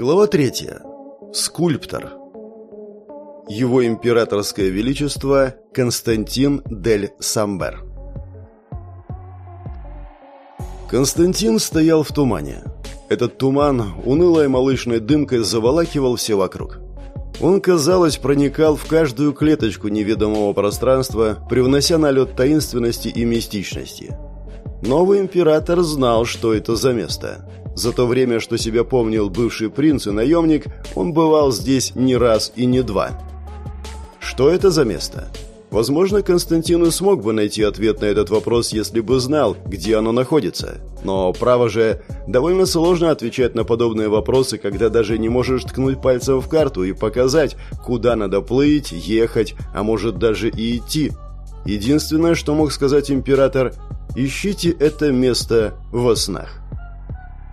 Глава третья. Скульптор. Его императорское величество Константин дель Самбер. Константин стоял в тумане. Этот туман унылой молочной дымкой заволакивал все вокруг. Он, казалось, проникал в каждую клеточку неведомого пространства, привнося налет таинственности и мистичности. Новый император знал, что это за место. За то время, что себя помнил бывший принц и наемник, он бывал здесь не раз и не два. Что это за место? Возможно, Константин и смог бы найти ответ на этот вопрос, если бы знал, где оно находится. Но, право же, довольно сложно отвечать на подобные вопросы, когда даже не можешь ткнуть пальцем в карту и показать, куда надо плыть, ехать, а может даже и идти. Единственное, что мог сказать император – ищите это место во снах.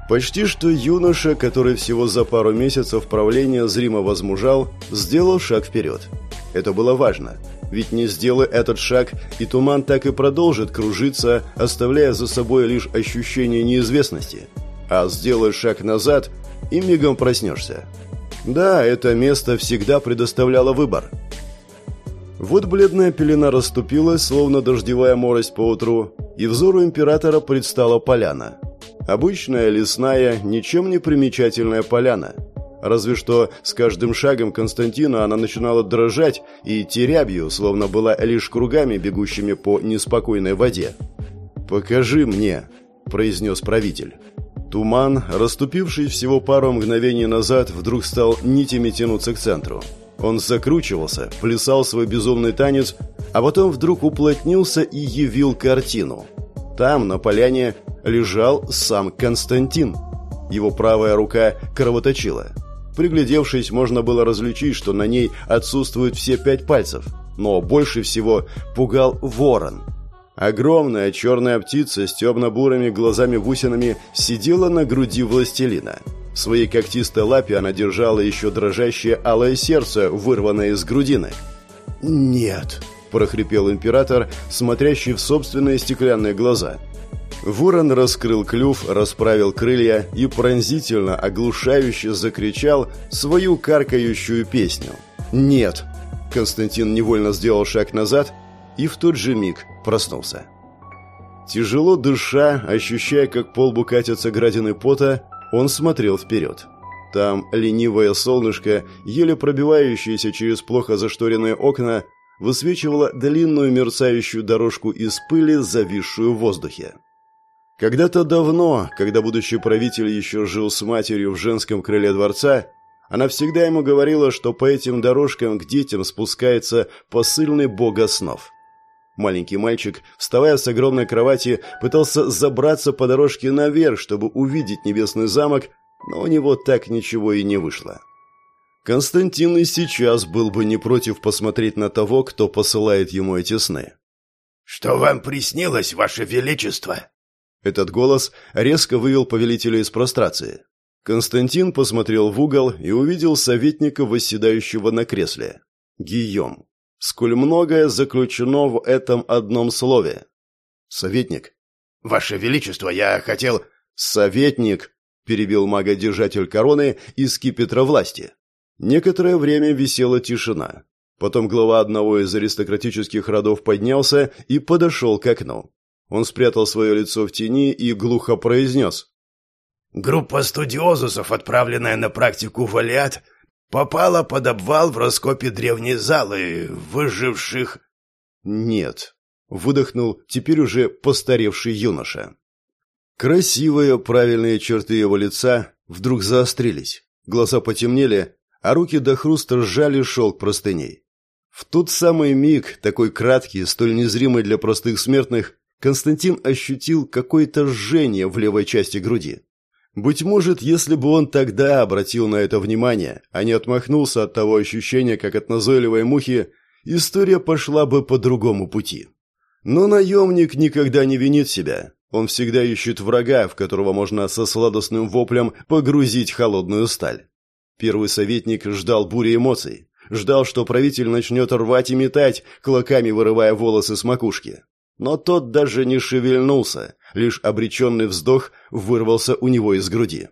Почти что юноша, который всего за пару месяцев правления зримо возмужал, сделал шаг вперед. Это было важно, ведь не сделай этот шаг, и туман так и продолжит кружиться, оставляя за собой лишь ощущение неизвестности. А сделай шаг назад, и мигом проснешься. Да, это место всегда предоставляло выбор. Вот бледная пелена расступилась, словно дождевая морось по утру, и взору императора предстала поляна – Обычная лесная, ничем не примечательная поляна. Разве что с каждым шагом Константина она начинала дрожать и идти рябью, словно была лишь кругами, бегущими по неспокойной воде. «Покажи мне», – произнес правитель. Туман, расступивший всего пару мгновений назад, вдруг стал нитями тянуться к центру. Он закручивался, плясал свой безумный танец, а потом вдруг уплотнился и явил картину – там, на поляне, лежал сам Константин. Его правая рука кровоточила. Приглядевшись, можно было различить, что на ней отсутствуют все пять пальцев. Но больше всего пугал ворон. Огромная черная птица с темно-бурыми глазами-бусинами сидела на груди властелина. В своей когтистой лапе она держала еще дрожащее алое сердце, вырванное из грудины. «Нет», – прохрипел император, смотрящий в собственные стеклянные глаза. Ворон раскрыл клюв, расправил крылья и пронзительно, оглушающе закричал свою каркающую песню. «Нет!» Константин невольно сделал шаг назад и в тот же миг проснулся. Тяжело дыша, ощущая, как полбу катятся градины пота, он смотрел вперед. Там ленивое солнышко, еле пробивающееся через плохо зашторенные окна, высвечивала длинную мерцающую дорожку из пыли, зависшую в воздухе. Когда-то давно, когда будущий правитель еще жил с матерью в женском крыле дворца, она всегда ему говорила, что по этим дорожкам к детям спускается посыльный бога снов. Маленький мальчик, вставая с огромной кровати, пытался забраться по дорожке наверх, чтобы увидеть небесный замок, но у него так ничего и не вышло. Константин и сейчас был бы не против посмотреть на того, кто посылает ему эти сны. «Что вам приснилось, ваше величество?» Этот голос резко вывел повелителя из прострации. Константин посмотрел в угол и увидел советника, восседающего на кресле. Гийом. Сколь многое заключено в этом одном слове. Советник. «Ваше Величество, я хотел...» «Советник», — перебил мага-держатель короны из скипетра власти. Некоторое время висела тишина. Потом глава одного из аристократических родов поднялся и подошел к окну. Он спрятал свое лицо в тени и глухо произнес. «Группа студиозусов, отправленная на практику в Алиат, попала под обвал в раскопе древней залы, выживших...» «Нет», — выдохнул теперь уже постаревший юноша. Красивые, правильные черты его лица вдруг заострились. Глаза потемнели, а руки до хруста сжали шелк простыней. В тот самый миг, такой краткий, столь незримый для простых смертных, Константин ощутил какое-то жжение в левой части груди. Быть может, если бы он тогда обратил на это внимание, а не отмахнулся от того ощущения, как от назойливой мухи, история пошла бы по другому пути. Но наемник никогда не винит себя. Он всегда ищет врага, в которого можно со сладостным воплем погрузить холодную сталь. Первый советник ждал бури эмоций. Ждал, что правитель начнет рвать и метать, клоками вырывая волосы с макушки. Но тот даже не шевельнулся, лишь обреченный вздох вырвался у него из груди.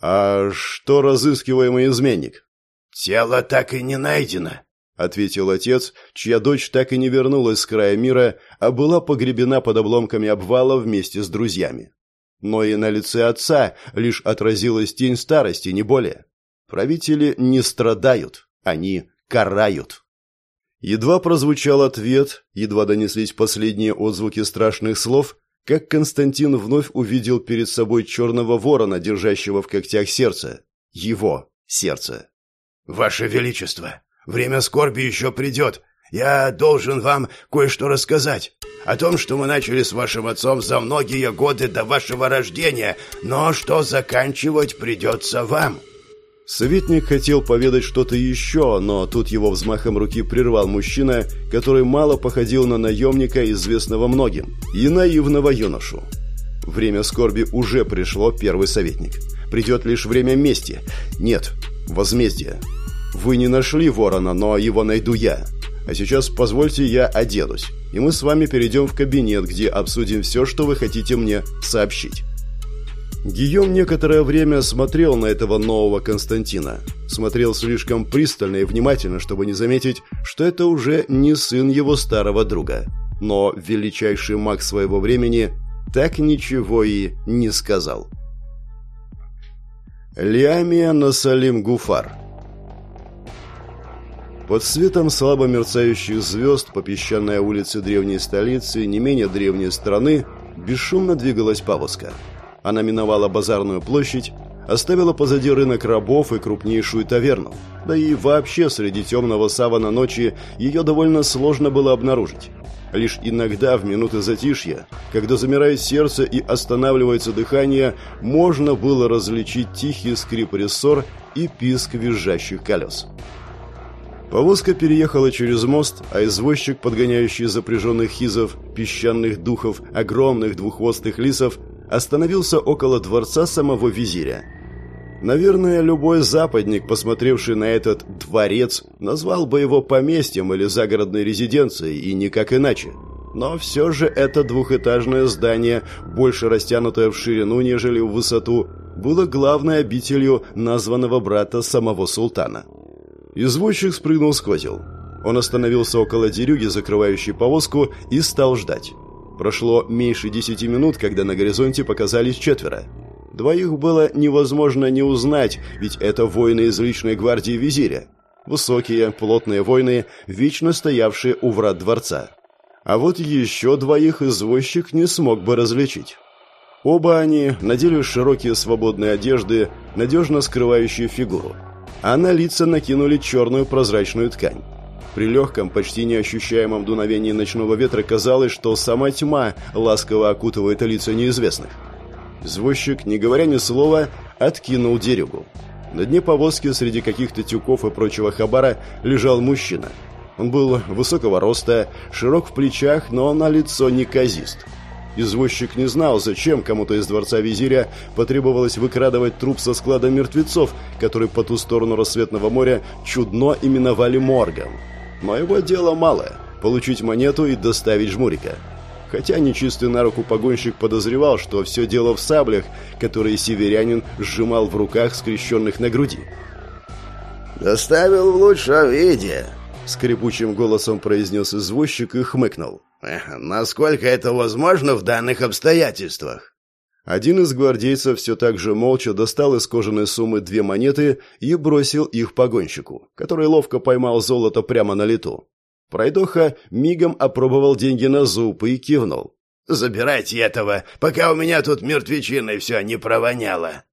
«А что разыскиваемый изменник?» «Тело так и не найдено», — ответил отец, чья дочь так и не вернулась с края мира, а была погребена под обломками обвала вместе с друзьями. Но и на лице отца лишь отразилась тень старости, не более. Правители не страдают, они карают. Едва прозвучал ответ, едва донеслись последние отзвуки страшных слов, как Константин вновь увидел перед собой черного ворона, держащего в когтях сердце. Его сердце. «Ваше Величество, время скорби еще придет. Я должен вам кое-что рассказать. О том, что мы начали с вашим отцом за многие годы до вашего рождения, но что заканчивать придется вам». Советник хотел поведать что-то еще, но тут его взмахом руки прервал мужчина, который мало походил на наемника, известного многим, и наивного юношу. Время скорби уже пришло, первый советник. Придет лишь время мести. Нет, возмездия. Вы не нашли ворона, но его найду я. А сейчас позвольте я оденусь, и мы с вами перейдем в кабинет, где обсудим все, что вы хотите мне сообщить. Гийом некоторое время смотрел на этого нового Константина. Смотрел слишком пристально и внимательно, чтобы не заметить, что это уже не сын его старого друга. Но величайший маг своего времени так ничего и не сказал. Лиамия Насалим Гуфар Под светом слабо мерцающих звезд по песчаной улице древней столицы, не менее древней страны, бесшумно двигалась повозка – она миновала базарную площадь, оставила позади рынок рабов и крупнейшую таверну. Да и вообще среди темного савана ночи ее довольно сложно было обнаружить. Лишь иногда, в минуты затишья, когда замирает сердце и останавливается дыхание, можно было различить тихий скрип рессор и писк визжащих колес. Повозка переехала через мост, а извозчик, подгоняющий запряженных хизов, песчаных духов, огромных двуххвостых лисов, остановился около дворца самого визиря. Наверное, любой западник, посмотревший на этот «дворец», назвал бы его поместьем или загородной резиденцией, и никак иначе. Но все же это двухэтажное здание, больше растянутое в ширину, нежели в высоту, было главной обителью названного брата самого султана. Извозчик спрыгнул с. Он остановился около дерюги, закрывающей повозку, и стал ждать. Прошло меньше десяти минут, когда на горизонте показались четверо. Двоих было невозможно не узнать, ведь это воины из личной гвардии визиря. Высокие, плотные воины, вечно стоявшие у врат дворца. А вот еще двоих извозчик не смог бы различить. Оба они надели широкие свободные одежды, надежно скрывающие фигуру, а на лица накинули черную прозрачную ткань. При легком, почти неощущаемом дуновении ночного ветра казалось, что сама тьма ласково окутывает лица неизвестных. Извозчик, не говоря ни слова, откинул дерюгу. На дне повозки среди каких-то тюков и прочего хабара лежал мужчина. Он был высокого роста, широк в плечах, но на лицо неказист. Извозчик не знал, зачем кому-то из дворца визиря потребовалось выкрадывать труп со склада мертвецов, который по ту сторону рассветного моря чудно именовали моргом. Моего дела малое – получить монету и доставить жмурика. Хотя нечистый на руку погонщик подозревал, что все дело в саблях, которые северянин сжимал в руках, скрещенных на груди. «Доставил в лучшем виде», — скрипучим голосом произнес извозчик и хмыкнул. «Насколько это возможно в данных обстоятельствах?» Один из гвардейцев все так же молча достал из кожаной суммы две монеты и бросил их погонщику, который ловко поймал золото прямо на лету. Пройдоха мигом опробовал деньги на зуб и кивнул. «Забирайте этого, пока у меня тут мертвечиной все не провоняло».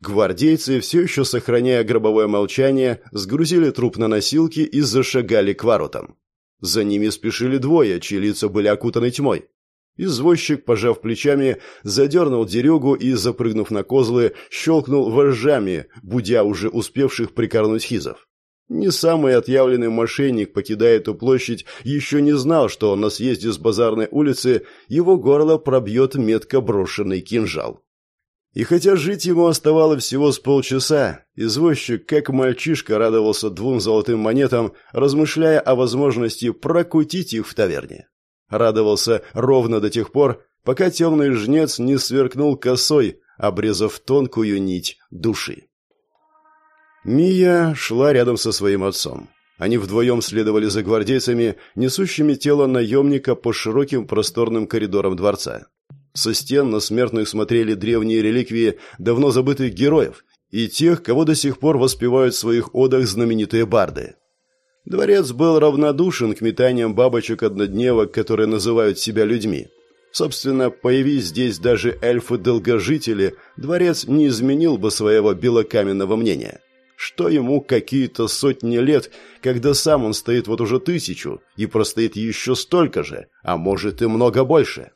Гвардейцы, все еще сохраняя гробовое молчание, сгрузили труп на носилки и зашагали к воротам. За ними спешили двое, чьи лица были окутаны тьмой. Извозчик, пожав плечами, задернул дерюгу и, запрыгнув на козлы, щелкнул вожжами, будя уже успевших прикорнуть хизов. Не самый отъявленный мошенник, покидая эту площадь, еще не знал, что на съезде с базарной улицы его горло пробьет метко брошенный кинжал. И хотя жить ему оставалось всего с полчаса, извозчик, как мальчишка, радовался двум золотым монетам, размышляя о возможности прокутить их в таверне радовался ровно до тех пор, пока темный жнец не сверкнул косой, обрезав тонкую нить души. Мия шла рядом со своим отцом. Они вдвоем следовали за гвардейцами, несущими тело наемника по широким просторным коридорам дворца. Со стен на смертных смотрели древние реликвии давно забытых героев и тех, кого до сих пор воспевают в своих одах знаменитые барды. Дворец был равнодушен к метаниям бабочек-однодневок, которые называют себя людьми. Собственно, появись здесь даже эльфы-долгожители, дворец не изменил бы своего белокаменного мнения. Что ему какие-то сотни лет, когда сам он стоит вот уже тысячу и простоит еще столько же, а может и много больше.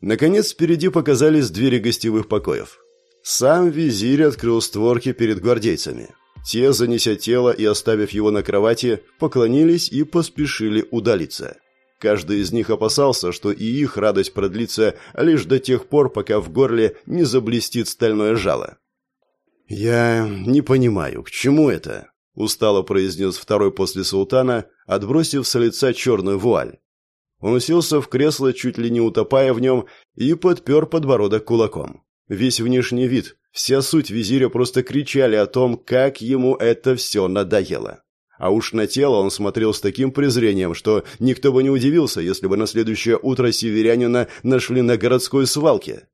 Наконец, впереди показались двери гостевых покоев. Сам визирь открыл створки перед гвардейцами. Те, занеся тело и оставив его на кровати, поклонились и поспешили удалиться. Каждый из них опасался, что и их радость продлится лишь до тех пор, пока в горле не заблестит стальное жало. «Я не понимаю, к чему это?» – устало произнес второй после султана, отбросив с лица черную вуаль. Он уселся в кресло, чуть ли не утопая в нем, и подпер подбородок кулаком. Весь внешний вид, вся суть визиря просто кричали о том, как ему это все надоело. А уж на тело он смотрел с таким презрением, что никто бы не удивился, если бы на следующее утро северянина нашли на городской свалке.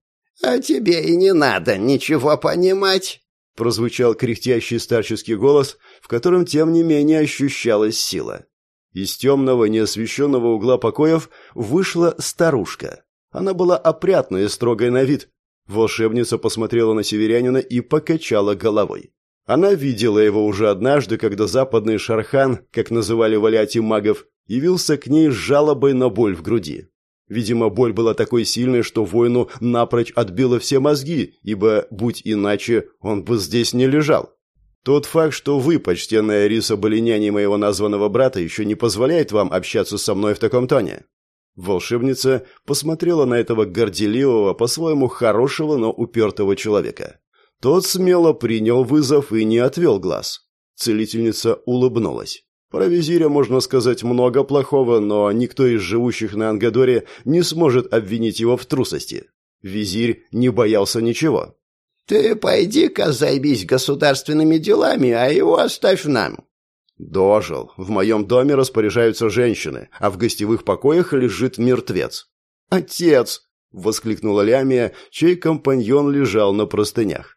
«А тебе и не надо ничего понимать», — прозвучал кряхтящий старческий голос, в котором, тем не менее, ощущалась сила. Из темного, неосвещенного угла покоев вышла старушка. Она была опрятная и строгой на вид. Волшебница посмотрела на северянина и покачала головой. Она видела его уже однажды, когда западный Шархан, как называли в магов, явился к ней с жалобой на боль в груди. Видимо, боль была такой сильной, что воину напрочь отбила все мозги, ибо, будь иначе, он бы здесь не лежал. Тот факт, что вы, почтенная Риса, были няней моего названного брата, еще не позволяет вам общаться со мной в таком тоне». Волшебница посмотрела на этого горделивого, по-своему хорошего, но упертого человека. Тот смело принял вызов и не отвел глаз. Целительница улыбнулась. Про визиря можно сказать много плохого, но никто из живущих на Ангадоре не сможет обвинить его в трусости. Визирь не боялся ничего. Ты пойди-ка займись государственными делами, а его оставь нам. Дожил. В моем доме распоряжаются женщины, а в гостевых покоях лежит мертвец. Отец! воскликнула Лямия, чей компаньон лежал на простынях.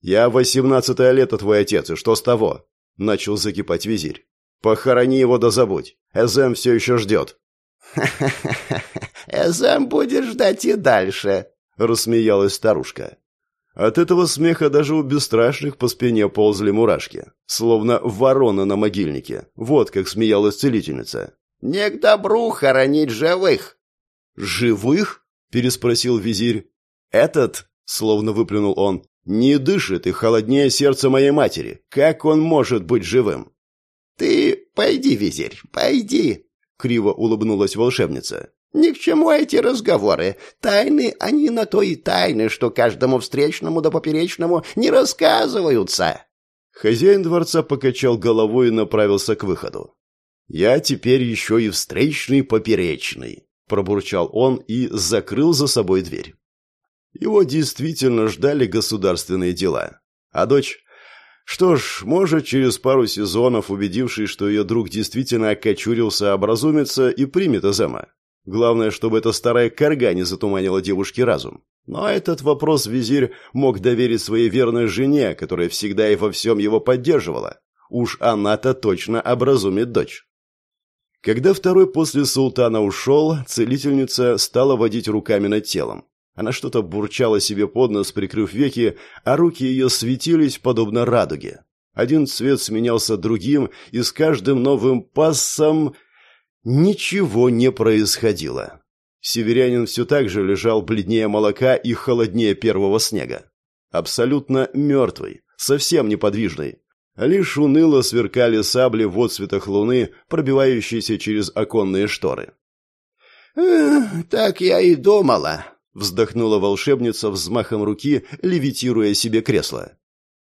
Я восемнадцатое лето твой отец, и что с того? начал закипать визирь. Похорони его да забудь. Эзем все еще ждет. «Ха-ха-ха! Эзем будет ждать и дальше!» — рассмеялась старушка. От этого смеха даже у бесстрашных по спине ползли мурашки, словно ворона на могильнике. Вот как смеялась целительница. «Не к добру хоронить живых!» «Живых?» – переспросил визирь. «Этот?» – словно выплюнул он. «Не дышит и холоднее сердце моей матери. Как он может быть живым?» «Ты пойди, визирь, пойди!» — криво улыбнулась волшебница. Ни к чему эти разговоры. Тайны они на то и тайны, что каждому встречному да поперечному не рассказываются. Хозяин дворца покачал головой и направился к выходу. «Я теперь еще и встречный поперечный», — пробурчал он и закрыл за собой дверь. Его действительно ждали государственные дела. А дочь... Что ж, может, через пару сезонов, убедившись, что ее друг действительно окочурился, образумится и примет Азема. Главное, чтобы эта старая корга не затуманила девушке разум. Но этот вопрос визирь мог доверить своей верной жене, которая всегда и во всем его поддерживала. Уж она-то точно образумит дочь. Когда второй после султана ушел, целительница стала водить руками над телом. Она что-то бурчала себе под нос, прикрыв веки, а руки ее светились, подобно радуге. Один цвет сменялся другим, и с каждым новым пассом Ничего не происходило. Северянин все так же лежал бледнее молока и холоднее первого снега. Абсолютно мертвый, совсем неподвижный. Лишь уныло сверкали сабли в отсветах луны, пробивающиеся через оконные шторы. «Так я и думала», — вздохнула волшебница взмахом руки, левитируя себе кресло.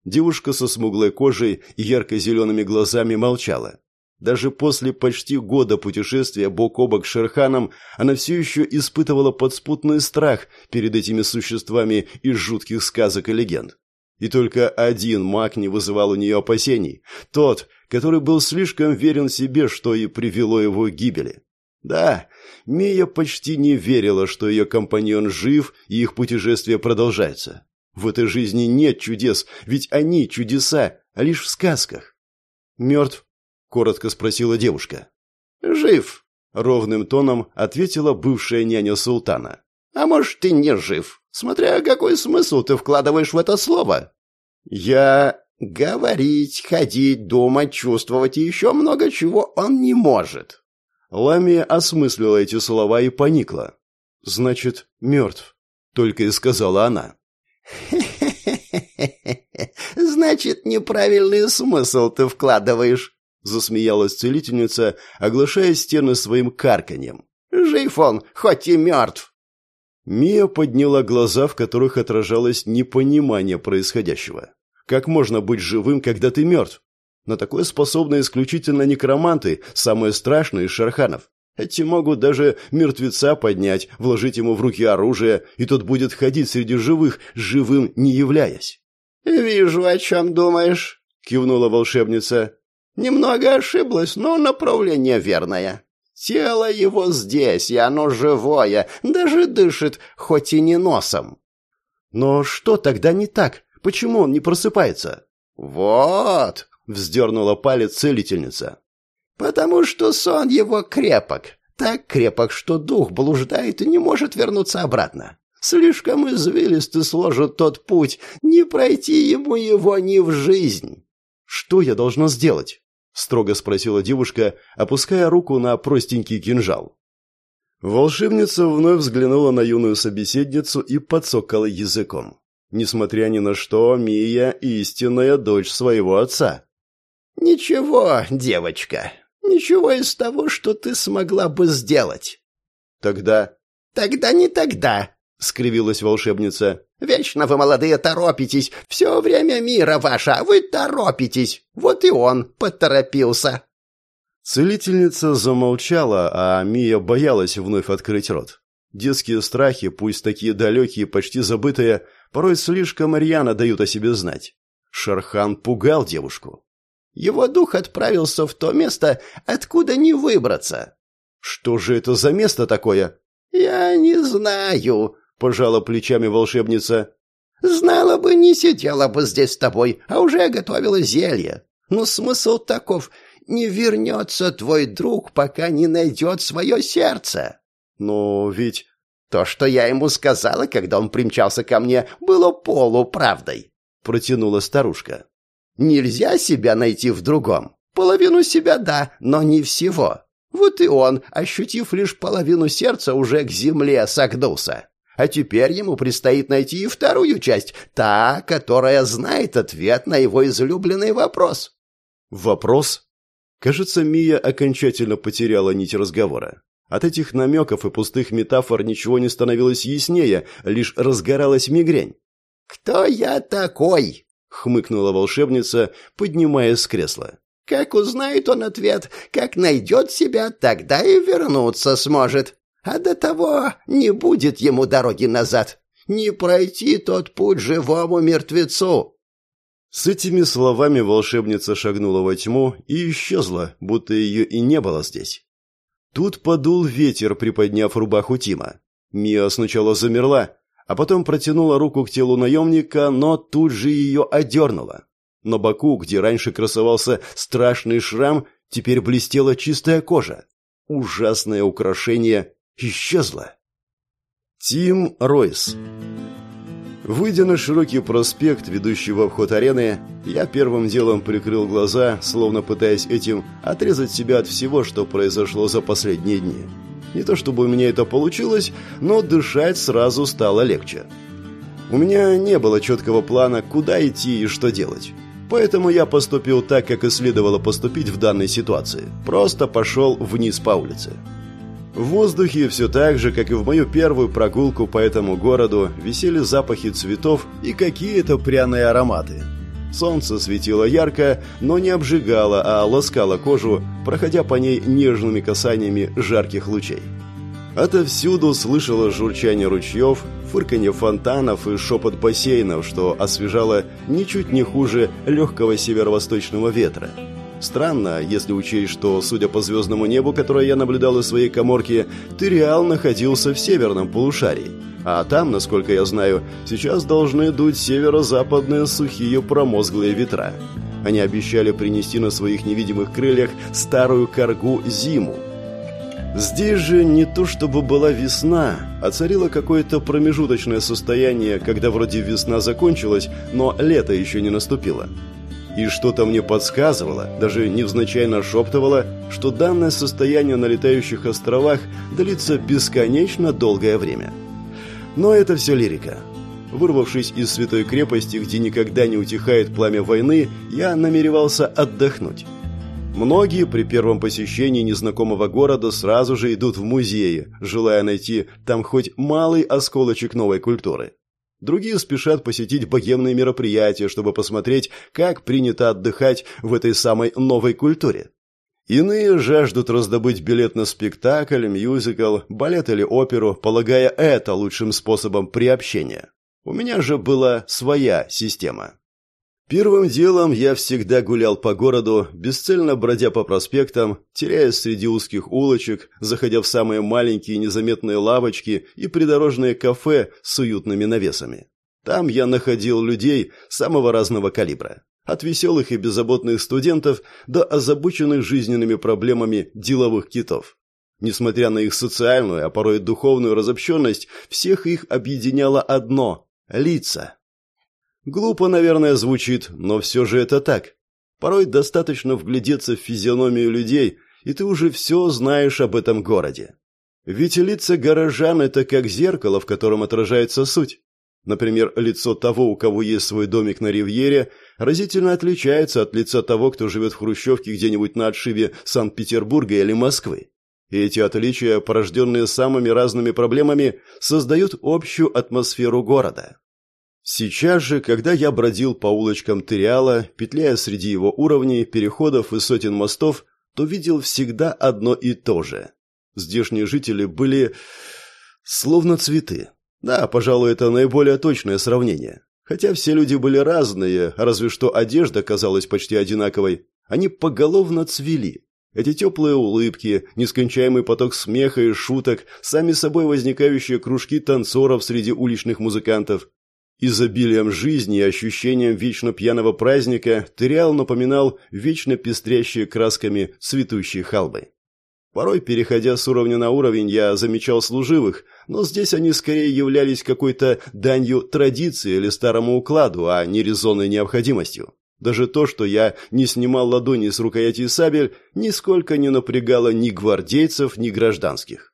Девушка со смуглой кожей и ярко-зелеными глазами молчала. Даже после почти года путешествия бок о бок с Шерханом она все еще испытывала подспутный страх перед этими существами из жутких сказок и легенд. И только один маг не вызывал у нее опасений. Тот, который был слишком верен себе, что и привело его к гибели. Да, Мия почти не верила, что ее компаньон жив и их путешествие продолжается. В этой жизни нет чудес, ведь они чудеса, а лишь в сказках. «Мертв?» – коротко спросила девушка. «Жив», – ровным тоном ответила бывшая няня султана. «А может, ты не жив, смотря какой смысл ты вкладываешь в это слово». «Я... говорить, ходить, думать, чувствовать и еще много чего он не может». Ламия осмыслила эти слова и поникла. «Значит, мертв», — только и сказала она. Значит, неправильный смысл ты вкладываешь, засмеялась целительница, оглашая стены своим карканьем. Жив он, хоть и мертв. Мия подняла глаза, в которых отражалось непонимание происходящего. Как можно быть живым, когда ты мертв? На такое способны исключительно некроманты, самые страшные из шарханов. Эти могут даже мертвеца поднять, вложить ему в руки оружие, и тот будет ходить среди живых, живым не являясь. «Вижу, о чем думаешь», — кивнула волшебница. «Немного ошиблась, но направление верное. Тело его здесь, и оно живое, даже дышит, хоть и не носом». «Но что тогда не так? Почему он не просыпается?» «Вот», — вздернула палец целительница. «Потому что сон его крепок. Так крепок, что дух блуждает и не может вернуться обратно. Слишком извилисто сложит тот путь, не пройти ему его ни в жизнь». «Что я должна сделать?» — строго спросила девушка, опуская руку на простенький кинжал. Волшебница вновь взглянула на юную собеседницу и подсокала языком. Несмотря ни на что, Мия — истинная дочь своего отца. «Ничего, девочка, Ничего из того, что ты смогла бы сделать. Тогда... Тогда не тогда, скривилась волшебница. Вечно вы, молодые, торопитесь. Все время мира ваше, а вы торопитесь. Вот и он поторопился. Целительница замолчала, а Мия боялась вновь открыть рот. Детские страхи, пусть такие далекие, почти забытые, порой слишком рьяно дают о себе знать. Шархан пугал девушку. Его дух отправился в то место, откуда не выбраться. Что же это за место такое? Я не знаю, пожала плечами волшебница. Знала бы, не сидела бы здесь с тобой, а уже готовила зелье. Но смысл таков: не вернется твой друг, пока не найдет свое сердце. Но ведь то, что я ему сказала, когда он примчался ко мне, было полуправдой, протянула старушка. Нельзя себя найти в другом. Половину себя да, но не всего. Вот и он, ощутив лишь половину сердца, уже к земле согнулся. А теперь ему предстоит найти и вторую часть, та, которая знает ответ на его излюбленный вопрос. Вопрос? Кажется, Мия окончательно потеряла нить разговора. От этих намеков и пустых метафор ничего не становилось яснее, лишь разгоралась мигрень. «Кто я такой?» хмыкнула волшебница, поднимаясь с кресла. Как узнает он ответ, как найдет себя, тогда и вернуться сможет. А до того не будет ему дороги назад. Не пройти тот путь живому мертвецу. С этими словами волшебница шагнула во тьму и исчезла, будто ее и не было здесь. Тут подул ветер, приподняв рубаху Тима. Мия сначала замерла, а потом протянула руку к телу наемника, но тут же ее одернула. На боку, где раньше красовался страшный шрам, теперь блестела чистая кожа. Ужасное украшение исчезло. Тим Ройс Выйдя на широкий проспект, ведущий в обход арены, я первым делом прикрыл глаза, словно пытаясь этим отрезать себя от всего, что произошло за последние дни. Не то чтобы у меня это получилось, но дышать сразу стало легче. У меня не было четкого плана, куда идти и что делать. Поэтому я поступил так, как и следовало поступить в данной ситуации. Просто пошел вниз по улице. В воздухе все так же, как и в мою первую прогулку по этому городу, висели запахи цветов и какие-то пряные ароматы. Солнце светило ярко, но не обжигало, а ласкало кожу, проходя по ней нежными касаниями жарких лучей. Отовсюду слышало журчание ручьев, фырканье фонтанов и шепот бассейнов, что освежало ничуть не хуже легкого северо-восточного ветра. Странно, если учесть, что, судя по звездному небу, которое я наблюдал из своей коморки, Тыреал находился в северном полушарии. А там, насколько я знаю, сейчас должны дуть северо-западные сухие промозглые ветра. Они обещали принести на своих невидимых крыльях старую коргу зиму. Здесь же не то чтобы была весна, а царило какое-то промежуточное состояние, когда вроде весна закончилась, но лето еще не наступило. И что-то мне подсказывало, даже невзначай нашептывало, что данное состояние на летающих островах длится бесконечно долгое время. Но это все лирика. Вырвавшись из святой крепости, где никогда не утихает пламя войны, я намеревался отдохнуть. Многие при первом посещении незнакомого города сразу же идут в музеи, желая найти там хоть малый осколочек новой культуры. Другие спешат посетить богемные мероприятия, чтобы посмотреть, как принято отдыхать в этой самой новой культуре. Иные жаждут раздобыть билет на спектакль, мюзикл, балет или оперу, полагая это лучшим способом приобщения. У меня же была своя система. Первым делом я всегда гулял по городу, бесцельно бродя по проспектам, теряясь среди узких улочек, заходя в самые маленькие незаметные лавочки и придорожные кафе с уютными навесами. Там я находил людей самого разного калибра. От веселых и беззаботных студентов до озабоченных жизненными проблемами деловых китов. Несмотря на их социальную, а порой духовную разобщенность, всех их объединяло одно – лица. Глупо, наверное, звучит, но все же это так. Порой достаточно вглядеться в физиономию людей, и ты уже все знаешь об этом городе. Ведь лица горожан – это как зеркало, в котором отражается суть. Например, лицо того, у кого есть свой домик на ривьере, разительно отличается от лица того, кто живет в хрущевке где-нибудь на отшибе Санкт-Петербурга или Москвы. И эти отличия, порожденные самыми разными проблемами, создают общую атмосферу города. Сейчас же, когда я бродил по улочкам Тыриала, петляя среди его уровней, переходов и сотен мостов, то видел всегда одно и то же. Здешние жители были словно цветы. Да, пожалуй, это наиболее точное сравнение. Хотя все люди были разные, разве что одежда казалась почти одинаковой, они поголовно цвели. Эти теплые улыбки, нескончаемый поток смеха и шуток, сами собой возникающие кружки танцоров среди уличных музыкантов, Изобилием жизни и ощущением вечно пьяного праздника Тыриал напоминал вечно пестрящие красками цветущие халбы. Порой, переходя с уровня на уровень, я замечал служивых, но здесь они скорее являлись какой-то данью традиции или старому укладу, а не резонной необходимостью. Даже то, что я не снимал ладони с рукояти сабель, нисколько не напрягало ни гвардейцев, ни гражданских.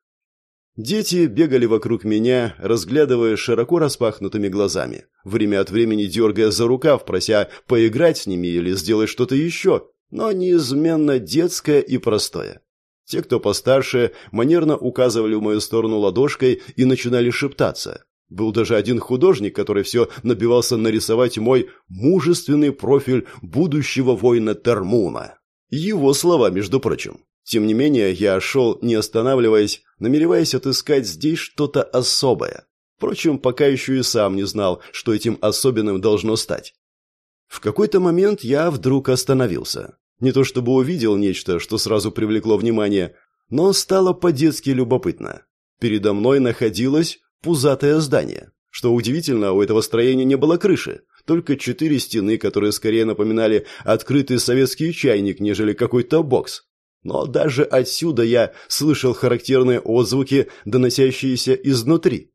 Дети бегали вокруг меня, разглядывая широко распахнутыми глазами, время от времени дергая за рукав, прося поиграть с ними или сделать что-то еще, но неизменно детское и простое. Те, кто постарше, манерно указывали в мою сторону ладошкой и начинали шептаться. Был даже один художник, который все набивался нарисовать мой мужественный профиль будущего воина Термуна. Его слова, между прочим. Тем не менее, я шел, не останавливаясь, намереваясь отыскать здесь что-то особое. Впрочем, пока еще и сам не знал, что этим особенным должно стать. В какой-то момент я вдруг остановился. Не то чтобы увидел нечто, что сразу привлекло внимание, но стало по-детски любопытно. Передо мной находилось пузатое здание. Что удивительно, у этого строения не было крыши, только четыре стены, которые скорее напоминали открытый советский чайник, нежели какой-то бокс. Но даже отсюда я слышал характерные отзвуки, доносящиеся изнутри.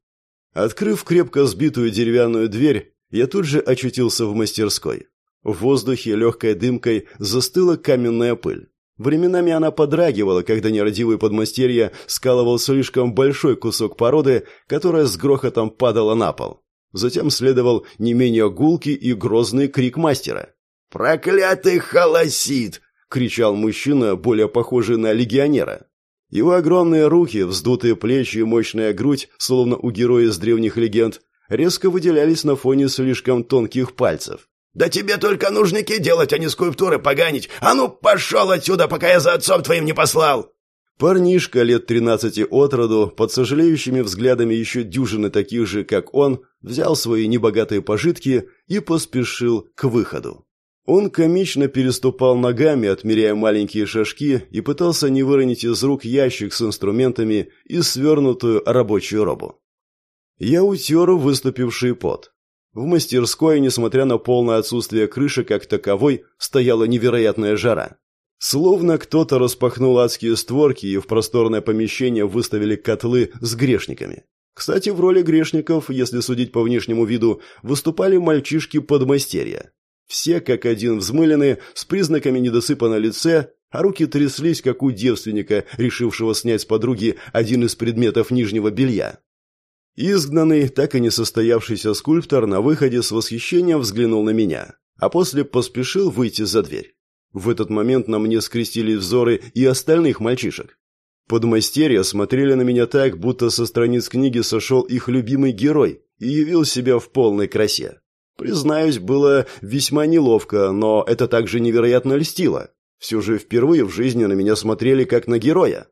Открыв крепко сбитую деревянную дверь, я тут же очутился в мастерской. В воздухе легкой дымкой застыла каменная пыль. Временами она подрагивала, когда нерадивый подмастерье скалывал слишком большой кусок породы, которая с грохотом падала на пол. Затем следовал не менее гулкий и грозный крик мастера. «Проклятый холосит! Кричал мужчина, более похожий на легионера. Его огромные руки, вздутые плечи и мощная грудь, словно у героя из древних легенд, резко выделялись на фоне слишком тонких пальцев. «Да тебе только нужники делать, а не скульптуры поганить! А ну, пошел отсюда, пока я за отцом твоим не послал!» Парнишка лет тринадцати от роду, под сожалеющими взглядами еще дюжины таких же, как он, взял свои небогатые пожитки и поспешил к выходу. Он комично переступал ногами, отмеряя маленькие шажки, и пытался не выронить из рук ящик с инструментами и свернутую рабочую робу. Я утер выступивший пот. В мастерской, несмотря на полное отсутствие крыши как таковой, стояла невероятная жара. Словно кто-то распахнул адские створки и в просторное помещение выставили котлы с грешниками. Кстати, в роли грешников, если судить по внешнему виду, выступали мальчишки-подмастерья. Все как один взмылены, с признаками недосыпа на лице, а руки тряслись, как у девственника, решившего снять с подруги один из предметов нижнего белья. Изгнанный, так и не состоявшийся скульптор на выходе с восхищением взглянул на меня, а после поспешил выйти за дверь. В этот момент на мне скрестили взоры и остальных мальчишек. Подмастерья смотрели на меня так, будто со страниц книги сошел их любимый герой и явил себя в полной красе. Признаюсь, было весьма неловко, но это также невероятно льстило. Все же впервые в жизни на меня смотрели как на героя.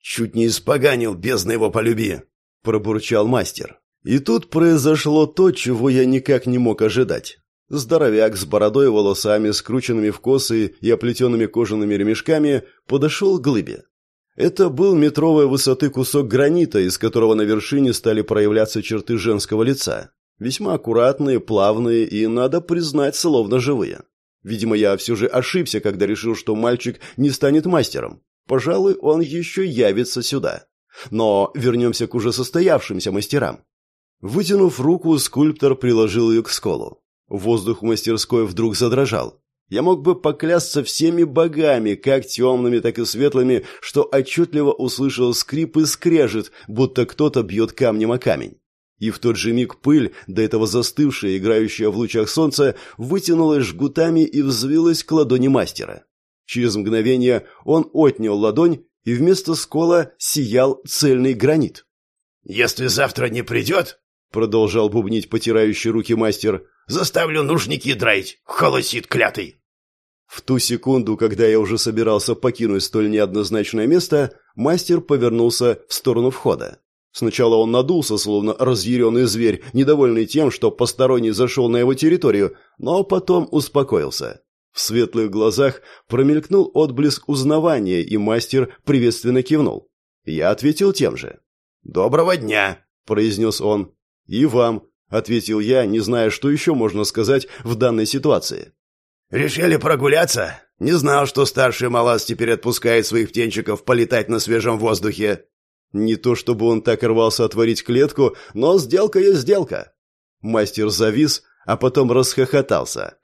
«Чуть не испоганил, бездна его полюби!» – пробурчал мастер. И тут произошло то, чего я никак не мог ожидать. Здоровяк с бородой и волосами, скрученными в косы и оплетенными кожаными ремешками, подошел к глыбе. Это был метровой высоты кусок гранита, из которого на вершине стали проявляться черты женского лица. Весьма аккуратные, плавные и, надо признать, словно живые. Видимо, я все же ошибся, когда решил, что мальчик не станет мастером. Пожалуй, он еще явится сюда. Но вернемся к уже состоявшимся мастерам. Вытянув руку, скульптор приложил ее к сколу. Воздух в мастерской вдруг задрожал. Я мог бы поклясться всеми богами, как темными, так и светлыми, что отчетливо услышал скрип и скрежет, будто кто-то бьет камнем о камень. И в тот же миг пыль, до этого застывшая, играющая в лучах солнца, вытянулась жгутами и взвилась к ладони мастера. Через мгновение он отнял ладонь, и вместо скола сиял цельный гранит. «Если завтра не придет, — продолжал бубнить потирающий руки мастер, Заставлю нужники драить, холосит клятый!» В ту секунду, когда я уже собирался покинуть столь неоднозначное место, мастер повернулся в сторону входа. Сначала он надулся, словно разъяренный зверь, недовольный тем, что посторонний зашел на его территорию, но потом успокоился. В светлых глазах промелькнул отблеск узнавания, и мастер приветственно кивнул. Я ответил тем же. «Доброго дня!» – произнес он. «И вам!» ответил я, не зная, что еще можно сказать в данной ситуации. «Решили прогуляться? Не знал, что старший Малас теперь отпускает своих птенчиков полетать на свежем воздухе». Не то чтобы он так рвался отворить клетку, но сделка есть сделка. Мастер завис, а потом расхохотался.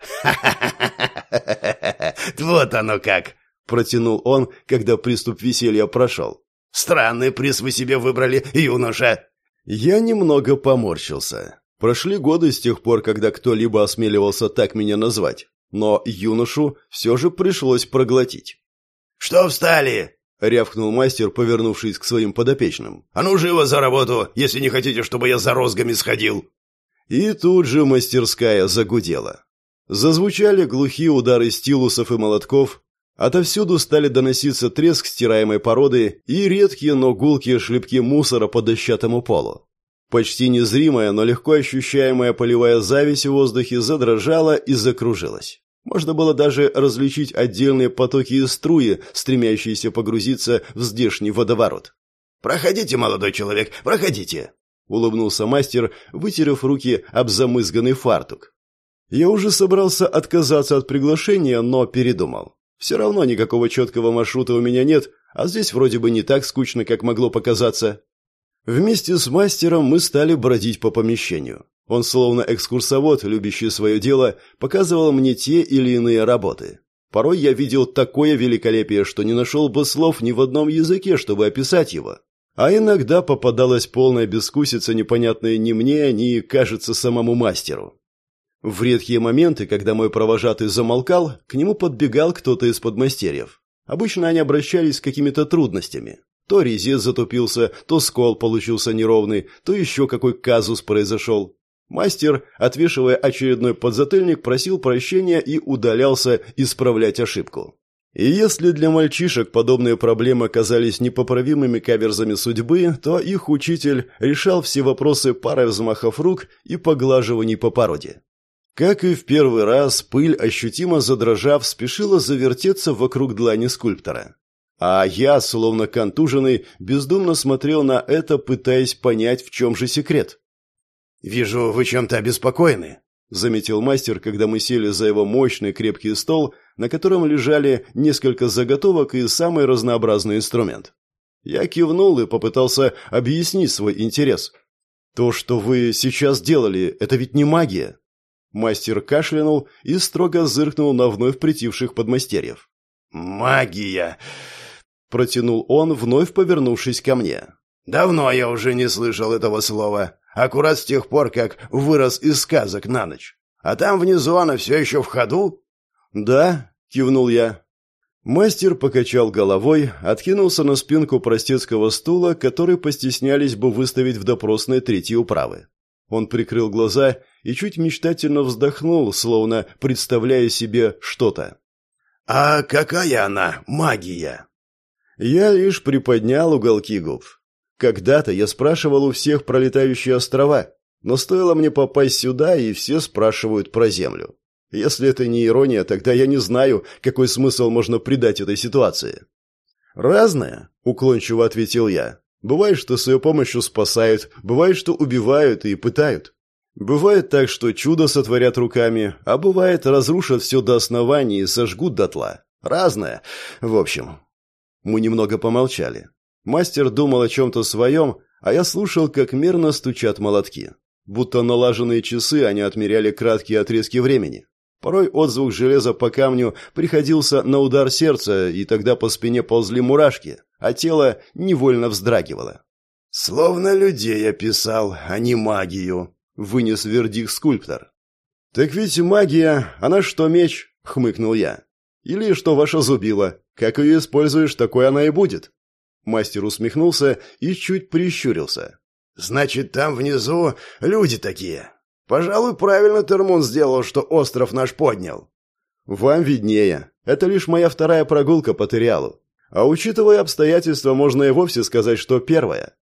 Вот оно как!» – протянул он, когда приступ веселья прошел. «Странный приз вы себе выбрали, юноша!» Я немного поморщился. Прошли годы с тех пор, когда кто-либо осмеливался так меня назвать, но юношу все же пришлось проглотить. «Что встали?» — рявкнул мастер, повернувшись к своим подопечным. «А ну живо за работу, если не хотите, чтобы я за розгами сходил!» И тут же мастерская загудела. Зазвучали глухие удары стилусов и молотков, отовсюду стали доноситься треск стираемой породы и редкие, но гулкие шлепки мусора по дощатому полу. Почти незримая, но легко ощущаемая полевая зависть в воздухе задрожала и закружилась. Можно было даже различить отдельные потоки и струи, стремящиеся погрузиться в здешний водоворот. «Проходите, молодой человек, проходите!» — улыбнулся мастер, вытерев руки об замызганный фартук. Я уже собрался отказаться от приглашения, но передумал. Все равно никакого четкого маршрута у меня нет, а здесь вроде бы не так скучно, как могло показаться. Вместе с мастером мы стали бродить по помещению. Он, словно экскурсовод, любящий свое дело, показывал мне те или иные работы. Порой я видел такое великолепие, что не нашел бы слов ни в одном языке, чтобы описать его. А иногда попадалась полная бескусица, непонятная ни мне, ни, кажется, самому мастеру. В редкие моменты, когда мой провожатый замолкал, к нему подбегал кто-то из подмастерьев. Обычно они обращались с какими-то трудностями. То резец затупился, то скол получился неровный, то еще какой казус произошел. Мастер, отвешивая очередной подзатыльник, просил прощения и удалялся исправлять ошибку. И если для мальчишек подобные проблемы казались непоправимыми каверзами судьбы, то их учитель решал все вопросы парой взмахов рук и поглаживаний по породе. Как и в первый раз, пыль, ощутимо задрожав, спешила завертеться вокруг длани скульптора. А я, словно контуженный, бездумно смотрел на это, пытаясь понять, в чем же секрет. «Вижу, вы чем-то обеспокоены», — заметил мастер, когда мы сели за его мощный крепкий стол, на котором лежали несколько заготовок и самый разнообразный инструмент. Я кивнул и попытался объяснить свой интерес. «То, что вы сейчас делали, это ведь не магия». Мастер кашлянул и строго зыркнул на вновь притивших подмастерьев. «Магия!» — протянул он, вновь повернувшись ко мне. «Давно я уже не слышал этого слова. Аккурат с тех пор, как вырос из сказок на ночь. А там внизу она все еще в ходу?» «Да», — кивнул я. Мастер покачал головой, откинулся на спинку простецкого стула, который постеснялись бы выставить в допросной третьей управы. Он прикрыл глаза и чуть мечтательно вздохнул, словно представляя себе что-то. «А какая она магия?» Я лишь приподнял уголки губ. Когда-то я спрашивал у всех про летающие острова, но стоило мне попасть сюда, и все спрашивают про Землю. Если это не ирония, тогда я не знаю, какой смысл можно придать этой ситуации. «Разное», — уклончиво ответил я. «Бывает, что с ее помощью спасают, бывает, что убивают и пытают. Бывает так, что чудо сотворят руками, а бывает, разрушат все до основания и сожгут дотла. Разное. В общем...» Мы немного помолчали. Мастер думал о чем-то своем, а я слушал, как мерно стучат молотки. Будто налаженные часы они отмеряли краткие отрезки времени. Порой отзвук железа по камню приходился на удар сердца, и тогда по спине ползли мурашки, а тело невольно вздрагивало. «Словно людей описал, а не магию», — вынес вердикт скульптор. «Так ведь магия, она что меч?» — хмыкнул я. «Или что ваша зубила? Как ее используешь, такой она и будет». Мастер усмехнулся и чуть прищурился. «Значит, там внизу люди такие. Пожалуй, правильно Термон сделал, что остров наш поднял». «Вам виднее. Это лишь моя вторая прогулка по Териалу. А учитывая обстоятельства, можно и вовсе сказать, что первая».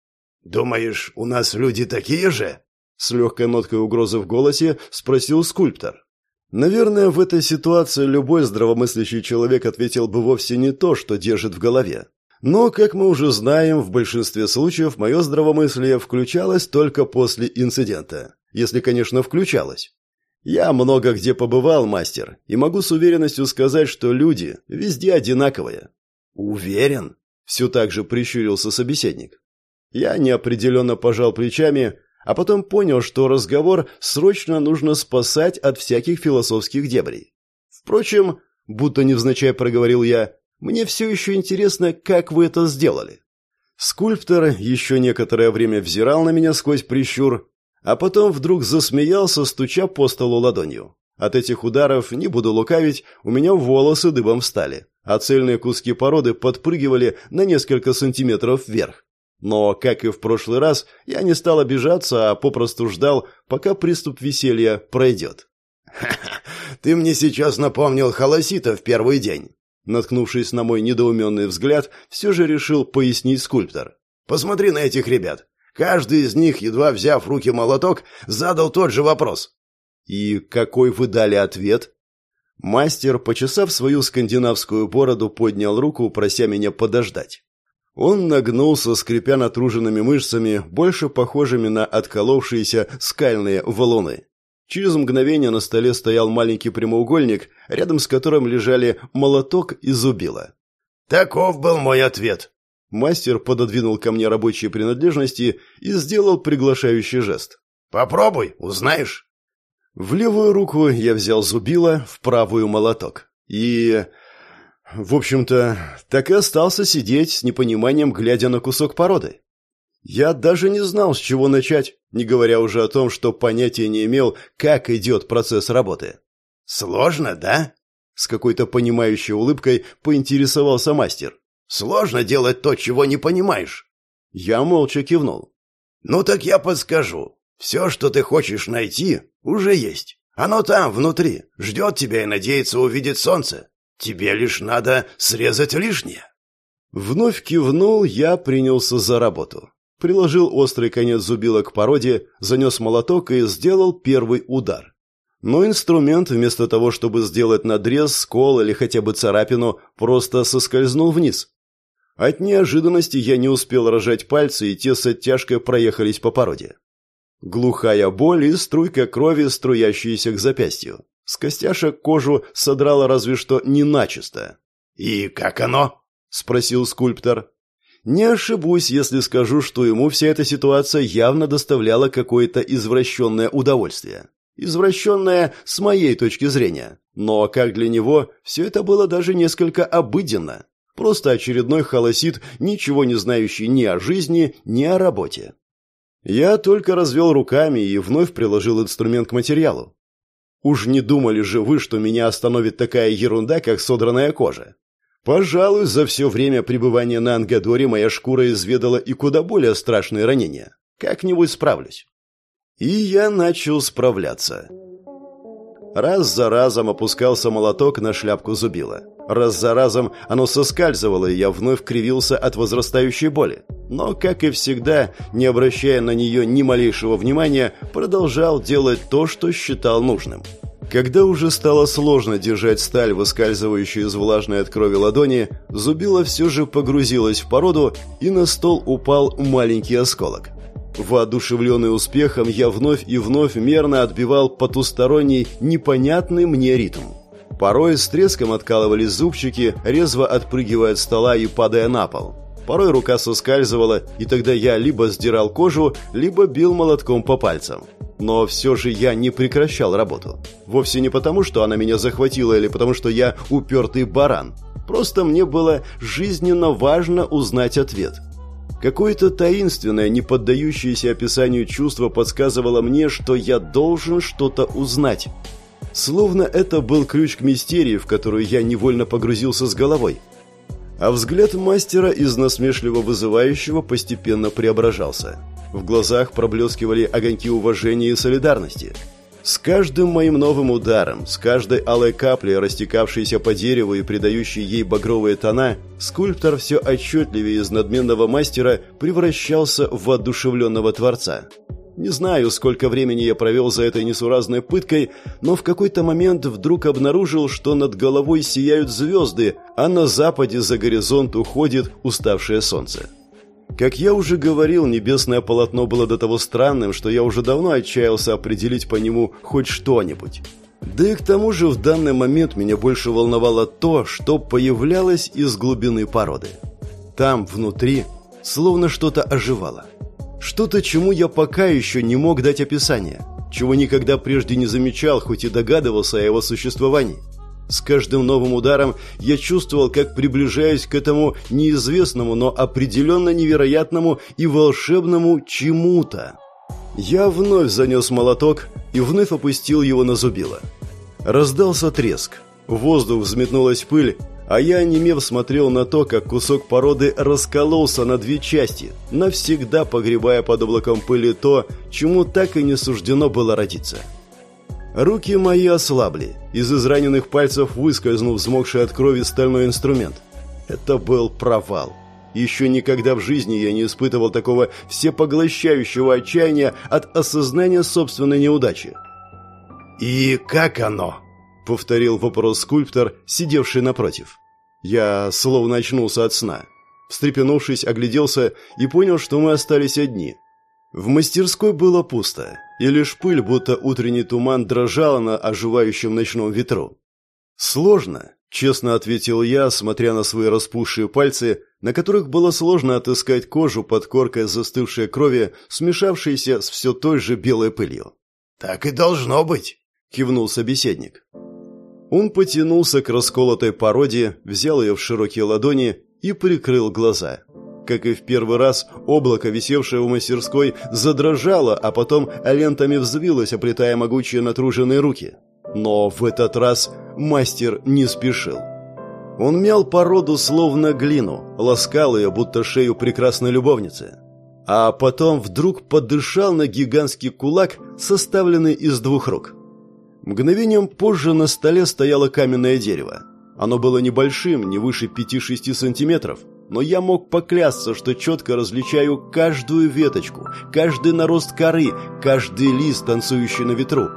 «Думаешь, у нас люди такие же?» С легкой ноткой угрозы в голосе спросил скульптор. Наверное, в этой ситуации любой здравомыслящий человек ответил бы вовсе не то, что держит в голове. Но, как мы уже знаем, в большинстве случаев мое здравомыслие включалось только после инцидента. Если, конечно, включалось. Я много где побывал, мастер, и могу с уверенностью сказать, что люди везде одинаковые. Уверен? Все так же прищурился собеседник. Я неопределенно пожал плечами, а потом понял, что разговор срочно нужно спасать от всяких философских дебрей. Впрочем, будто невзначай проговорил я, мне все еще интересно, как вы это сделали». Скульптор еще некоторое время взирал на меня сквозь прищур, а потом вдруг засмеялся, стуча по столу ладонью. От этих ударов, не буду лукавить, у меня волосы дыбом встали, а цельные куски породы подпрыгивали на несколько сантиметров вверх. Но, как и в прошлый раз, я не стал обижаться, а попросту ждал, пока приступ веселья пройдет. «Ха-ха, ты мне сейчас напомнил Холосита в первый день. Наткнувшись на мой недоуменный взгляд, все же решил пояснить скульптор. «Посмотри на этих ребят. Каждый из них, едва взяв в руки молоток, задал тот же вопрос». «И какой вы дали ответ?» Мастер, почесав свою скандинавскую бороду, поднял руку, прося меня подождать. Он нагнулся, скрипя натруженными мышцами, больше похожими на отколовшиеся скальные валуны. Через мгновение на столе стоял маленький прямоугольник, рядом с которым лежали молоток и зубило. «Таков был мой ответ». Мастер пододвинул ко мне рабочие принадлежности и сделал приглашающий жест. «Попробуй, узнаешь». В левую руку я взял зубило, в правую молоток. И... В общем-то, так и остался сидеть с непониманием, глядя на кусок породы. Я даже не знал, с чего начать, не говоря уже о том, что понятия не имел, как идет процесс работы. «Сложно, да?» С какой-то понимающей улыбкой поинтересовался мастер. «Сложно делать то, чего не понимаешь». Я молча кивнул. «Ну так я подскажу. Все, что ты хочешь найти, уже есть. Оно там, внутри, ждет тебя и надеется увидеть солнце. Тебе лишь надо срезать лишнее». Вновь кивнул, я принялся за работу. Приложил острый конец зубила к породе, занес молоток и сделал первый удар. Но инструмент, вместо того, чтобы сделать надрез, скол или хотя бы царапину, просто соскользнул вниз. От неожиданности я не успел рожать пальцы, и те с оттяжкой проехались по породе. Глухая боль и струйка крови, струящаяся к запястью. С костяшек кожу содрала разве что не начисто. «И как оно?» — спросил скульптор. Не ошибусь, если скажу, что ему вся эта ситуация явно доставляла какое-то извращенное удовольствие. Извращенное с моей точки зрения. Но как для него, все это было даже несколько обыденно. Просто очередной холосит, ничего не знающий ни о жизни, ни о работе. Я только развел руками и вновь приложил инструмент к материалу. Уж не думали же вы, что меня остановит такая ерунда, как содранная кожа? Пожалуй, за все время пребывания на Ангадоре моя шкура изведала и куда более страшные ранения. Как-нибудь справлюсь. И я начал справляться. Раз за разом опускался молоток на шляпку зубила. Раз за разом оно соскальзывало, и я вновь кривился от возрастающей боли. Но, как и всегда, не обращая на нее ни малейшего внимания, продолжал делать то, что считал нужным. Когда уже стало сложно держать сталь, выскальзывающую из влажной от крови ладони, зубило все же погрузилось в породу, и на стол упал маленький осколок. Воодушевленный успехом, я вновь и вновь мерно отбивал потусторонний, непонятный мне ритм. Порой с треском откалывались зубчики, резво отпрыгивая от стола и падая на пол. Порой рука соскальзывала, и тогда я либо сдирал кожу, либо бил молотком по пальцам. Но все же я не прекращал работу. Вовсе не потому, что она меня захватила, или потому, что я упертый баран. Просто мне было жизненно важно узнать ответ. Какое-то таинственное, не поддающееся описанию чувство подсказывало мне, что я должен что-то узнать. Словно это был ключ к мистерии, в которую я невольно погрузился с головой. А взгляд мастера из насмешливо вызывающего постепенно преображался. В глазах проблескивали огоньки уважения и солидарности. С каждым моим новым ударом, с каждой алой каплей, растекавшейся по дереву и придающей ей багровые тона, скульптор все отчетливее из надменного мастера превращался в воодушевленного творца. Не знаю, сколько времени я провел за этой несуразной пыткой, но в какой-то момент вдруг обнаружил, что над головой сияют звезды, а на западе за горизонт уходит уставшее солнце. Как я уже говорил, небесное полотно было до того странным, что я уже давно отчаялся определить по нему хоть что-нибудь. Да и к тому же в данный момент меня больше волновало то, что появлялось из глубины породы. Там, внутри, словно что-то оживало. Что-то, чему я пока еще не мог дать описание, чего никогда прежде не замечал, хоть и догадывался о его существовании. С каждым новым ударом я чувствовал, как приближаюсь к этому неизвестному, но определенно невероятному и волшебному чему-то. Я вновь занес молоток и вновь опустил его на зубило. Раздался треск. В воздух взметнулась пыль, а я, немев, смотрел на то, как кусок породы раскололся на две части, навсегда погребая под облаком пыли то, чему так и не суждено было родиться. Руки мои ослабли, из израненных пальцев выскользнул взмокший от крови стальной инструмент. Это был провал. Еще никогда в жизни я не испытывал такого всепоглощающего отчаяния от осознания собственной неудачи. «И как оно?» — повторил вопрос скульптор, сидевший напротив. Я словно очнулся от сна. Встрепенувшись, огляделся и понял, что мы остались одни. В мастерской было пусто, и лишь пыль, будто утренний туман, дрожала на оживающем ночном ветру. «Сложно», — честно ответил я, смотря на свои распухшие пальцы, на которых было сложно отыскать кожу под коркой застывшей крови, смешавшейся с все той же белой пылью. «Так и должно быть», — кивнул собеседник. Он потянулся к расколотой породе, взял ее в широкие ладони и прикрыл глаза. Как и в первый раз, облако, висевшее в мастерской, задрожало, а потом лентами взвилось, оплетая могучие натруженные руки. Но в этот раз мастер не спешил. Он мял породу словно глину, ласкал ее, будто шею прекрасной любовницы. а потом вдруг подышал на гигантский кулак, составленный из двух рук. Мгновением позже на столе стояло каменное дерево. Оно было небольшим, не выше 5-6 сантиметров, но я мог поклясться, что четко различаю каждую веточку, каждый нарост коры, каждый лист, танцующий на ветру.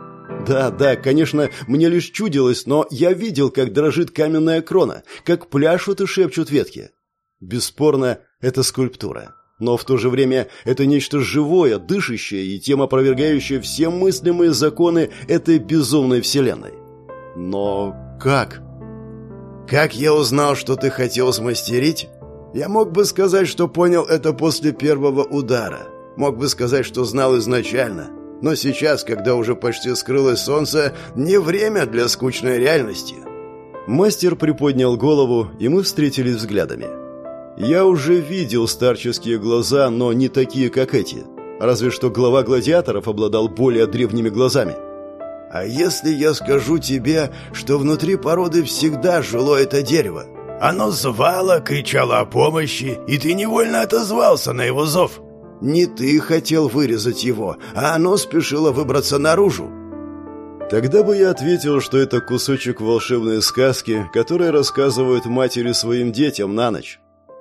Да, да, конечно, мне лишь чудилось, но я видел, как дрожит каменная крона, как пляшут и шепчут ветки. Бесспорно, это скульптура. Но в то же время это нечто живое, дышащее и тем опровергающее все мыслимые законы этой безумной вселенной. Но как? Как я узнал, что ты хотел смастерить? Я мог бы сказать, что понял это после первого удара. Мог бы сказать, что знал изначально. Но сейчас, когда уже почти скрылось солнце, не время для скучной реальности. Мастер приподнял голову, и мы встретились взглядами. Я уже видел старческие глаза, но не такие, как эти. Разве что глава гладиаторов обладал более древними глазами. «А если я скажу тебе, что внутри породы всегда жило это дерево? Оно звало, кричало о помощи, и ты невольно отозвался на его зов. Не ты хотел вырезать его, а оно спешило выбраться наружу. Тогда бы я ответил, что это кусочек волшебной сказки, которые рассказывают матери своим детям на ночь.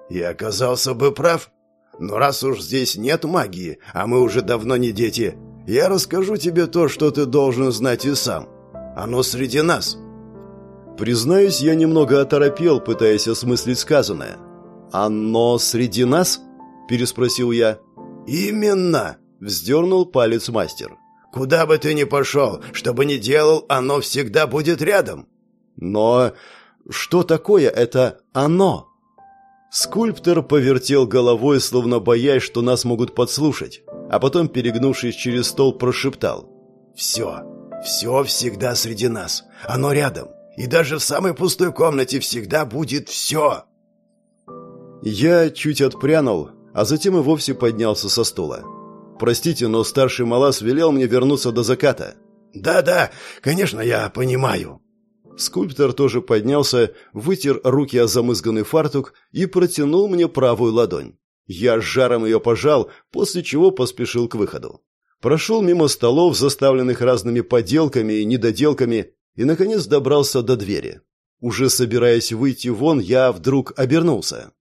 И оказался бы прав. Но раз уж здесь нет магии, а мы уже давно не дети, я расскажу тебе то, что ты должен знать и сам. Оно среди нас. Признаюсь, я немного оторопел, пытаясь осмыслить сказанное. «Оно среди нас?» – переспросил я. «Именно!» – вздернул палец мастер. «Куда бы ты ни пошел, что бы ни делал, оно всегда будет рядом». «Но что такое это «оно»?» Скульптор повертел головой, словно боясь, что нас могут подслушать, а потом, перегнувшись через стол, прошептал. «Все, все всегда среди нас. Оно рядом. И даже в самой пустой комнате всегда будет все». Я чуть отпрянул, а затем и вовсе поднялся со стула. «Простите, но старший Малас велел мне вернуться до заката». «Да-да, конечно, я понимаю», Скульптор тоже поднялся, вытер руки о замызганный фартук и протянул мне правую ладонь. Я с жаром ее пожал, после чего поспешил к выходу. Прошел мимо столов, заставленных разными поделками и недоделками, и, наконец, добрался до двери. Уже собираясь выйти вон, я вдруг обернулся.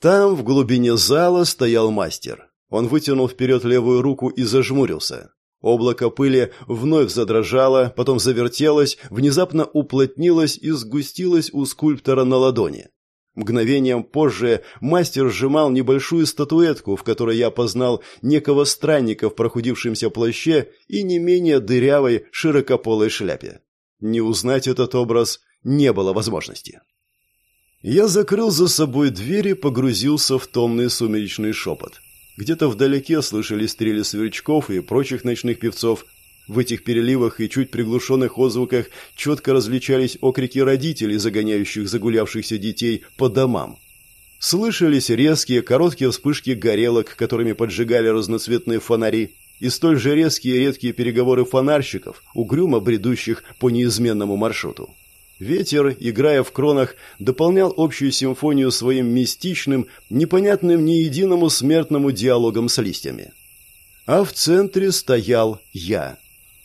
Там, в глубине зала, стоял мастер. Он вытянул вперед левую руку и зажмурился. Облако пыли вновь задрожало, потом завертелось, внезапно уплотнилось и сгустилось у скульптора на ладони. Мгновением позже мастер сжимал небольшую статуэтку, в которой я познал некого странника в прохудившемся плаще и не менее дырявой широкополой шляпе. Не узнать этот образ не было возможности. Я закрыл за собой дверь и погрузился в томный сумеречный шепот. Где-то вдалеке слышались стрели сверчков и прочих ночных певцов. В этих переливах и чуть приглушенных отзвуках четко различались окрики родителей, загоняющих загулявшихся детей по домам. Слышались резкие, короткие вспышки горелок, которыми поджигали разноцветные фонари, и столь же резкие и редкие переговоры фонарщиков, угрюмо бредущих по неизменному маршруту. Ветер, играя в кронах, дополнял общую симфонию своим мистичным, непонятным ни единому смертному диалогом с листьями. А в центре стоял я.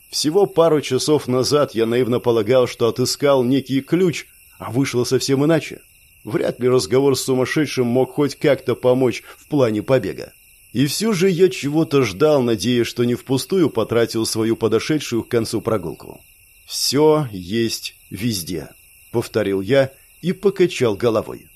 Всего пару часов назад я наивно полагал, что отыскал некий ключ, а вышло совсем иначе. Вряд ли разговор с сумасшедшим мог хоть как-то помочь в плане побега. И все же я чего-то ждал, надеясь, что не впустую потратил свою подошедшую к концу прогулку. «Все есть везде», — повторил я и покачал головой.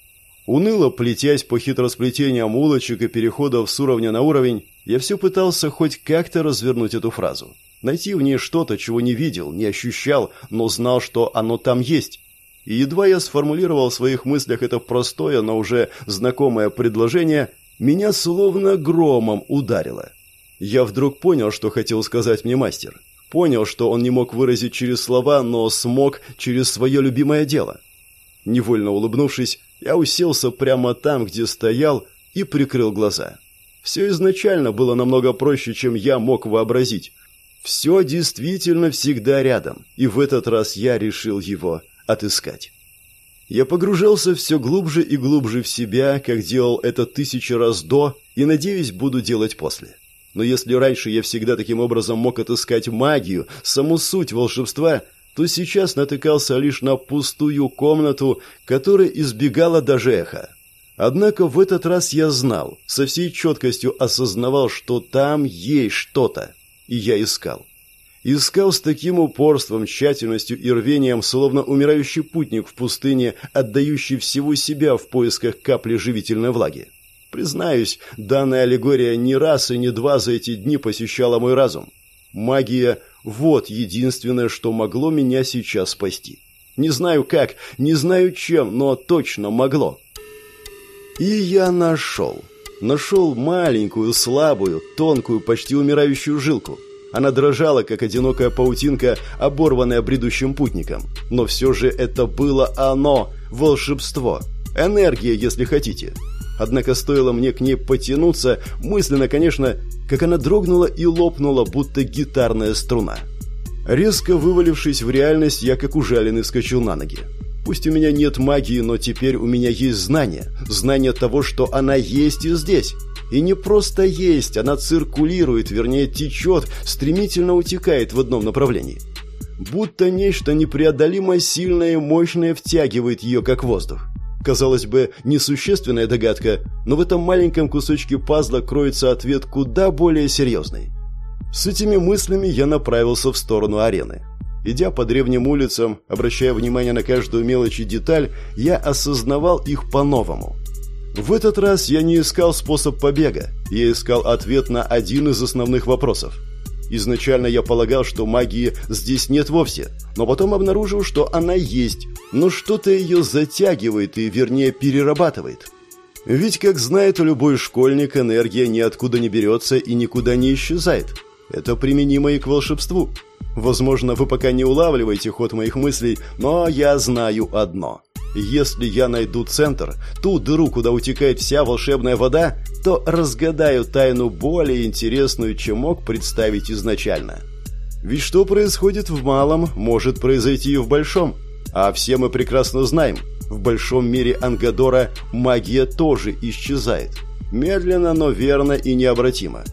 Уныло плетясь по хитросплетениям улочек и переходов с уровня на уровень, я все пытался хоть как-то развернуть эту фразу. Найти в ней что-то, чего не видел, не ощущал, но знал, что оно там есть. И едва я сформулировал в своих мыслях это простое, но уже знакомое предложение, меня словно громом ударило. Я вдруг понял, что хотел сказать мне мастер. Понял, что он не мог выразить через слова, но смог через свое любимое дело. Невольно улыбнувшись, я уселся прямо там, где стоял, и прикрыл глаза. Все изначально было намного проще, чем я мог вообразить. Все действительно всегда рядом, и в этот раз я решил его отыскать. Я погружался все глубже и глубже в себя, как делал это тысячи раз до, и, надеюсь, буду делать после. Но если раньше я всегда таким образом мог отыскать магию, саму суть волшебства, то сейчас натыкался лишь на пустую комнату, которая избегала даже эха. Однако в этот раз я знал, со всей четкостью осознавал, что там есть что-то, и я искал. Искал с таким упорством, тщательностью и рвением, словно умирающий путник в пустыне, отдающий всего себя в поисках капли живительной влаги. Признаюсь, данная аллегория не раз и не два за эти дни посещала мой разум. Магия – вот единственное, что могло меня сейчас спасти. Не знаю как, не знаю чем, но точно могло. И я нашел. Нашел маленькую, слабую, тонкую, почти умирающую жилку – она дрожала, как одинокая паутинка, оборванная бредущим путником. Но все же это было оно, волшебство. Энергия, если хотите. Однако стоило мне к ней потянуться, мысленно, конечно, как она дрогнула и лопнула, будто гитарная струна. Резко вывалившись в реальность, я как ужаленный вскочил на ноги. Пусть у меня нет магии, но теперь у меня есть знание. Знание того, что она есть и здесь. И не просто есть, она циркулирует, вернее течет, стремительно утекает в одном направлении. Будто нечто непреодолимо сильное и мощное втягивает ее, как воздух. Казалось бы, несущественная догадка, но в этом маленьком кусочке пазла кроется ответ куда более серьезный. С этими мыслями я направился в сторону арены. Идя по древним улицам, обращая внимание на каждую мелочь и деталь, я осознавал их по-новому. В этот раз я не искал способ побега, я искал ответ на один из основных вопросов. Изначально я полагал, что магии здесь нет вовсе, но потом обнаружил, что она есть, но что-то ее затягивает и, вернее, перерабатывает. Ведь, как знает любой школьник, энергия ниоткуда не берется и никуда не исчезает. Это применимо и к волшебству. Возможно, вы пока не улавливаете ход моих мыслей, но я знаю одно – если я найду центр, ту дыру, куда утекает вся волшебная вода, то разгадаю тайну более интересную, чем мог представить изначально. Ведь что происходит в малом, может произойти и в большом. А все мы прекрасно знаем, в большом мире Ангадора магия тоже исчезает. Медленно, но верно и необратимо.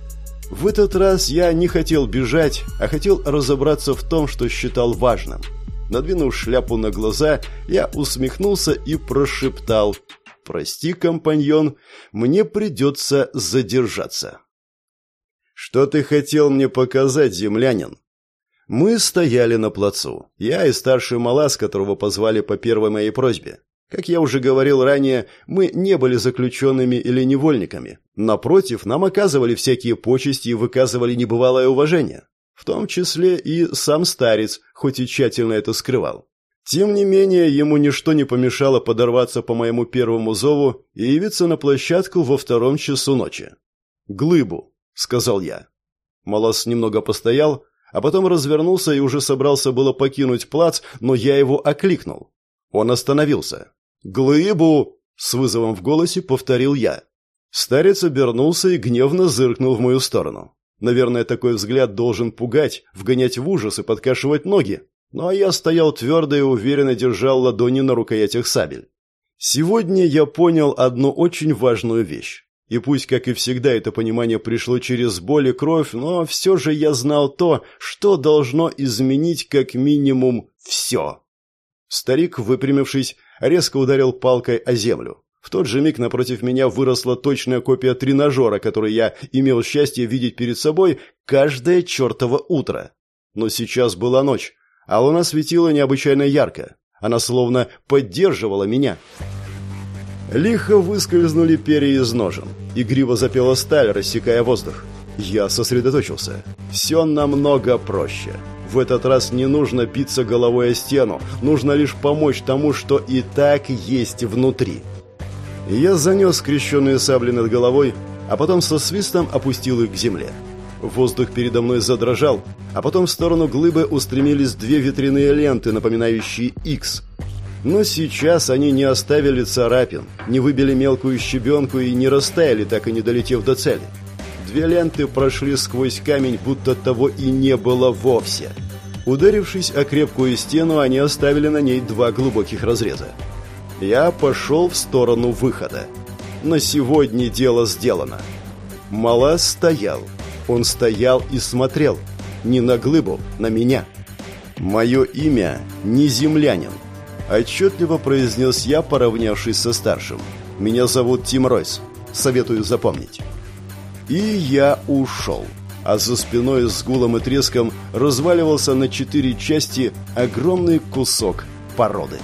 В этот раз я не хотел бежать, а хотел разобраться в том, что считал важным – Надвинув шляпу на глаза, я усмехнулся и прошептал «Прости, компаньон, мне придется задержаться». «Что ты хотел мне показать, землянин?» Мы стояли на плацу. Я и старший Малас, которого позвали по первой моей просьбе. Как я уже говорил ранее, мы не были заключенными или невольниками. Напротив, нам оказывали всякие почести и выказывали небывалое уважение. В том числе и сам старец, хоть и тщательно это скрывал. Тем не менее, ему ничто не помешало подорваться по моему первому зову и явиться на площадку во втором часу ночи. «Глыбу», — сказал я. Малос немного постоял, а потом развернулся и уже собрался было покинуть плац, но я его окликнул. Он остановился. «Глыбу!» — с вызовом в голосе повторил я. Старец обернулся и гневно зыркнул в мою сторону. Наверное, такой взгляд должен пугать, вгонять в ужас и подкашивать ноги. Ну а я стоял твердо и уверенно держал ладони на рукоятях сабель. Сегодня я понял одну очень важную вещь. И пусть, как и всегда, это понимание пришло через боль и кровь, но все же я знал то, что должно изменить как минимум все. Старик, выпрямившись, резко ударил палкой о землю. В тот же миг напротив меня выросла точная копия тренажера, который я имел счастье видеть перед собой каждое чертово утро. Но сейчас была ночь, а луна светила необычайно ярко. Она словно поддерживала меня. Лихо выскользнули перья из ножен. Игриво запела сталь, рассекая воздух. Я сосредоточился. Все намного проще. В этот раз не нужно биться головой о стену. Нужно лишь помочь тому, что и так есть внутри. Я занес скрещенные сабли над головой, а потом со свистом опустил их к земле. Воздух передо мной задрожал, а потом в сторону глыбы устремились две ветряные ленты, напоминающие X. Но сейчас они не оставили царапин, не выбили мелкую щебенку и не растаяли, так и не долетев до цели. Две ленты прошли сквозь камень, будто того и не было вовсе. Ударившись о крепкую стену, они оставили на ней два глубоких разреза. Я пошел в сторону выхода. На сегодня дело сделано. Мала стоял. Он стоял и смотрел. Не на глыбу, на меня. Мое имя не землянин. Отчетливо произнес я, поравнявшись со старшим. Меня зовут Тим Ройс. Советую запомнить. И я ушел. А за спиной с гулом и треском разваливался на четыре части огромный кусок породы.